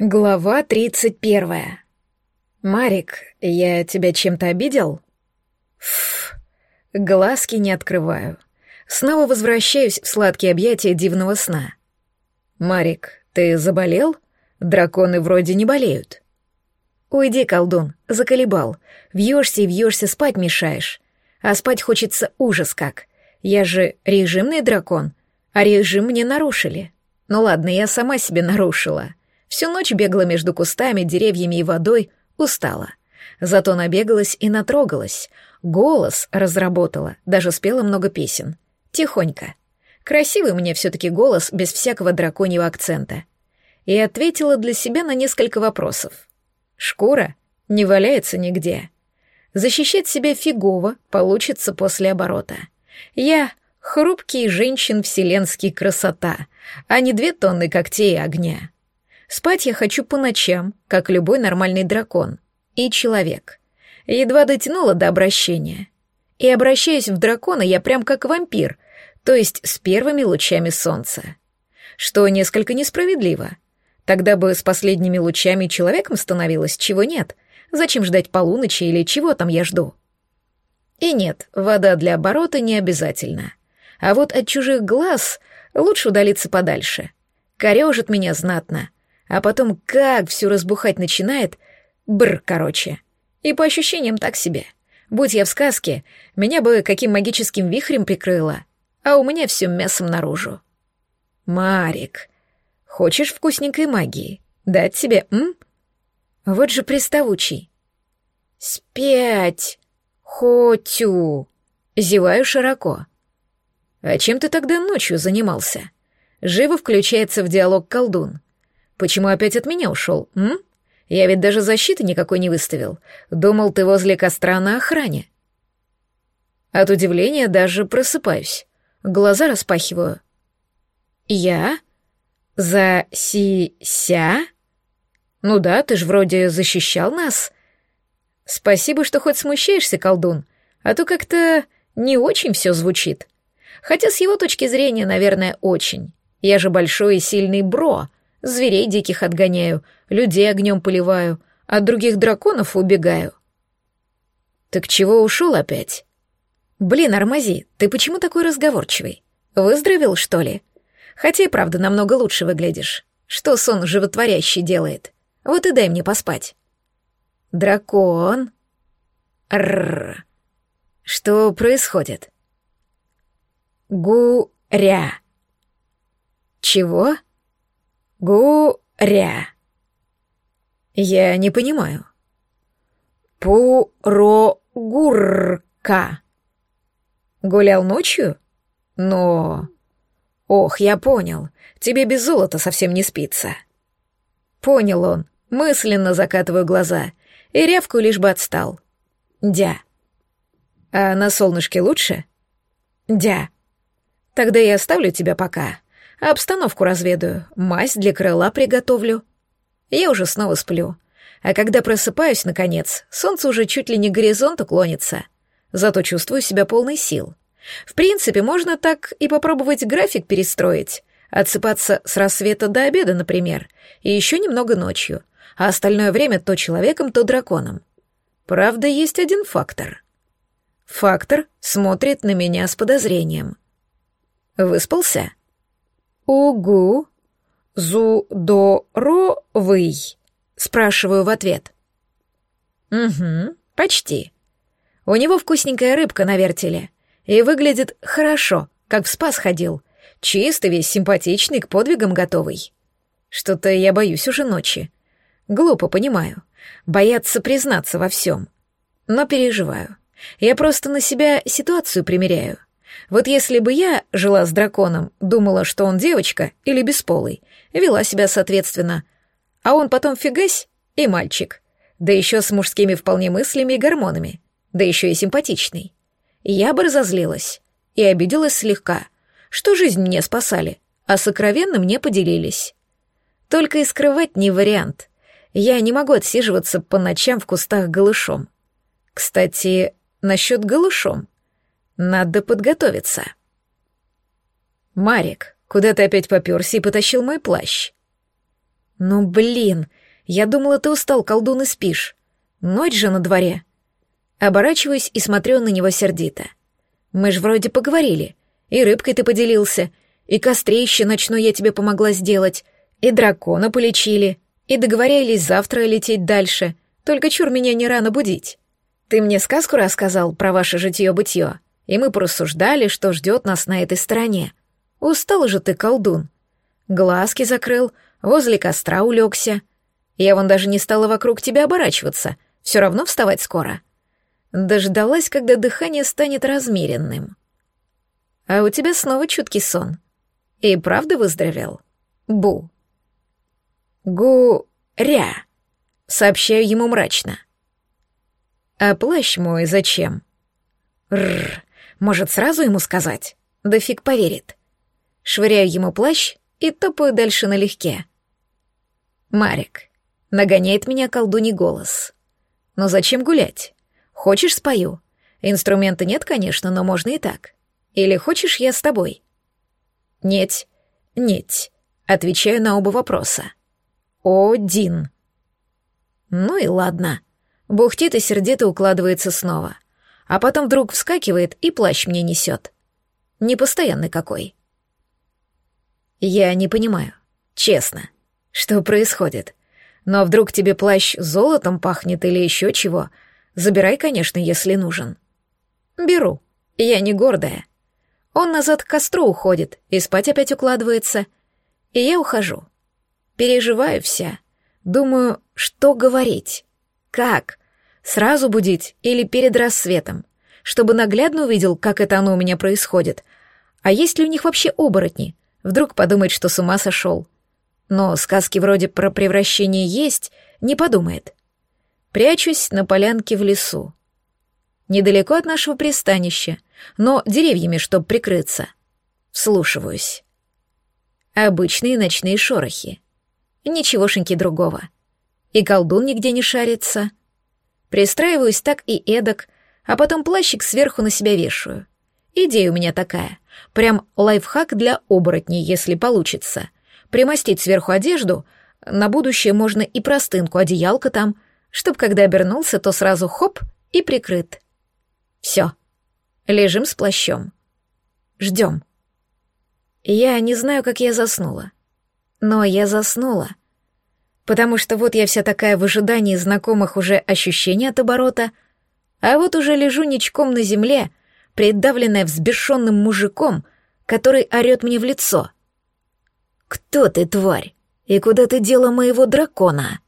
Глава тридцать первая. «Марик, я тебя чем-то обидел?» Фу, глазки не открываю. Снова возвращаюсь в сладкие объятия дивного сна. «Марик, ты заболел? Драконы вроде не болеют». «Уйди, колдун, заколебал. Вьешься и вьешься, спать мешаешь. А спать хочется ужас как. Я же режимный дракон, а режим мне нарушили. Ну ладно, я сама себе нарушила». Всю ночь бегала между кустами, деревьями и водой, устала. Зато набегалась и натрогалась. Голос разработала, даже спела много песен. Тихонько. Красивый мне все-таки голос, без всякого драконьего акцента. И ответила для себя на несколько вопросов. Шкура не валяется нигде. Защищать себя фигово получится после оборота. Я — хрупкий женщин вселенский красота, а не две тонны когтей и огня. Спать я хочу по ночам, как любой нормальный дракон. И человек. Едва дотянула до обращения. И обращаясь в дракона я прям как вампир, то есть с первыми лучами солнца. Что несколько несправедливо. Тогда бы с последними лучами человеком становилось, чего нет. Зачем ждать полуночи или чего там я жду? И нет, вода для оборота не обязательно. А вот от чужих глаз лучше удалиться подальше. Корежит меня знатно — а потом как все разбухать начинает, бр, короче. И по ощущениям так себе. Будь я в сказке, меня бы каким магическим вихрем прикрыло, а у меня все мясом наружу. Марик, хочешь вкусненькой магии? Дать тебе, м? Вот же приставучий. Спять, хочу. Зеваю широко. А чем ты тогда ночью занимался? Живо включается в диалог колдун. Почему опять от меня ушел, м? Я ведь даже защиты никакой не выставил. Думал, ты возле костра на охране. От удивления даже просыпаюсь. Глаза распахиваю. Я? За си-ся? Ну да, ты ж вроде защищал нас. Спасибо, что хоть смущаешься, колдун, а то как-то не очень все звучит. Хотя с его точки зрения, наверное, очень. Я же большой и сильный бро, Зверей диких отгоняю, людей огнем поливаю, от других драконов убегаю. Так чего ушел опять? Блин, Армази, ты почему такой разговорчивый? Выздоровел, что ли? Хотя и правда намного лучше выглядишь. Что сон животворящий делает? Вот и дай мне поспать. Дракон. Рррр. Что происходит? Гуря. Чего? Гуря. Я не понимаю. Пурогурка. Гулял ночью? Но... Ох, я понял. Тебе без золота совсем не спится. Понял он. Мысленно закатываю глаза. И рявку лишь бы отстал. Дя. А на солнышке лучше? Дя. Тогда я оставлю тебя пока. Обстановку разведаю, мазь для крыла приготовлю. Я уже снова сплю. А когда просыпаюсь, наконец, солнце уже чуть ли не к горизонту клонится. Зато чувствую себя полной сил. В принципе, можно так и попробовать график перестроить. Отсыпаться с рассвета до обеда, например, и еще немного ночью, а остальное время то человеком, то драконом. Правда, есть один фактор. Фактор смотрит на меня с подозрением. Выспался? «Угу. Зудоровый?» — спрашиваю в ответ. «Угу, почти. У него вкусненькая рыбка на вертеле. И выглядит хорошо, как в спас ходил. Чистый весь, симпатичный, к подвигам готовый. Что-то я боюсь уже ночи. Глупо, понимаю. Бояться признаться во всем. Но переживаю. Я просто на себя ситуацию примеряю. Вот если бы я жила с драконом, думала, что он девочка или бесполый, вела себя соответственно, а он потом фигась и мальчик, да еще с мужскими вполне мыслями и гормонами, да еще и симпатичный. Я бы разозлилась и обиделась слегка, что жизнь мне спасали, а сокровенно мне поделились. Только и скрывать не вариант. Я не могу отсиживаться по ночам в кустах голышом. Кстати, насчет голышом — надо подготовиться. Марик, куда ты опять попёрся и потащил мой плащ? «Ну, блин, я думала, ты устал, колдун, и спишь. Ночь же на дворе». Оборачиваюсь и смотрю на него сердито. «Мы ж вроде поговорили. И рыбкой ты поделился, и кострище ночной я тебе помогла сделать, и дракона полечили, и договорились завтра лететь дальше. Только чур меня не рано будить. Ты мне сказку рассказал про ваше житье-бытье, и мы порассуждали, что ждет нас на этой стороне. Устал же ты, колдун. Глазки закрыл, возле костра улегся. Я вон даже не стала вокруг тебя оборачиваться, все равно вставать скоро. Дождалась, когда дыхание станет размеренным. А у тебя снова чуткий сон. И правда выздоровел? Бу. Гу-ря. Сообщаю ему мрачно. А плащ мой зачем? Рр, может, сразу ему сказать? Да фиг поверит. Швыряю ему плащ и топаю дальше налегке. Марик. Нагоняет меня колдуний голос. Но зачем гулять? Хочешь, спою? Инструмента нет, конечно, но можно и так. Или хочешь, я с тобой? Нет, нет. Отвечаю на оба вопроса. Один. Ну и ладно. Бухтит и сердито укладывается снова. А потом вдруг вскакивает и плащ мне несет. Непостоянный какой. Я не понимаю, честно, что происходит. Но вдруг тебе плащ золотом пахнет или еще чего? Забирай, конечно, если нужен. Беру. Я не гордая. Он назад к костру уходит и спать опять укладывается. И я ухожу. Переживаю вся. Думаю, что говорить? Как? Сразу будить или перед рассветом? Чтобы наглядно увидел, как это оно у меня происходит. А есть ли у них вообще оборотни? Вдруг подумает, что с ума сошел. Но сказки вроде про превращение есть, не подумает. Прячусь на полянке в лесу. Недалеко от нашего пристанища, но деревьями, чтоб прикрыться. Вслушиваюсь. Обычные ночные шорохи. Ничегошеньки другого. И колдун нигде не шарится. Пристраиваюсь так и эдак, а потом плащик сверху на себя вешаю. Идея у меня такая. Прям лайфхак для оборотней, если получится. Примостить сверху одежду, на будущее можно и простынку, одеялка там, чтоб когда обернулся, то сразу хоп и прикрыт. Все. Лежим с плащом. Ждем. Я не знаю, как я заснула. Но я заснула потому что вот я вся такая в ожидании знакомых уже ощущений от оборота, а вот уже лежу ничком на земле, придавленная взбешенным мужиком, который орёт мне в лицо. «Кто ты, тварь? И куда ты дела моего дракона?»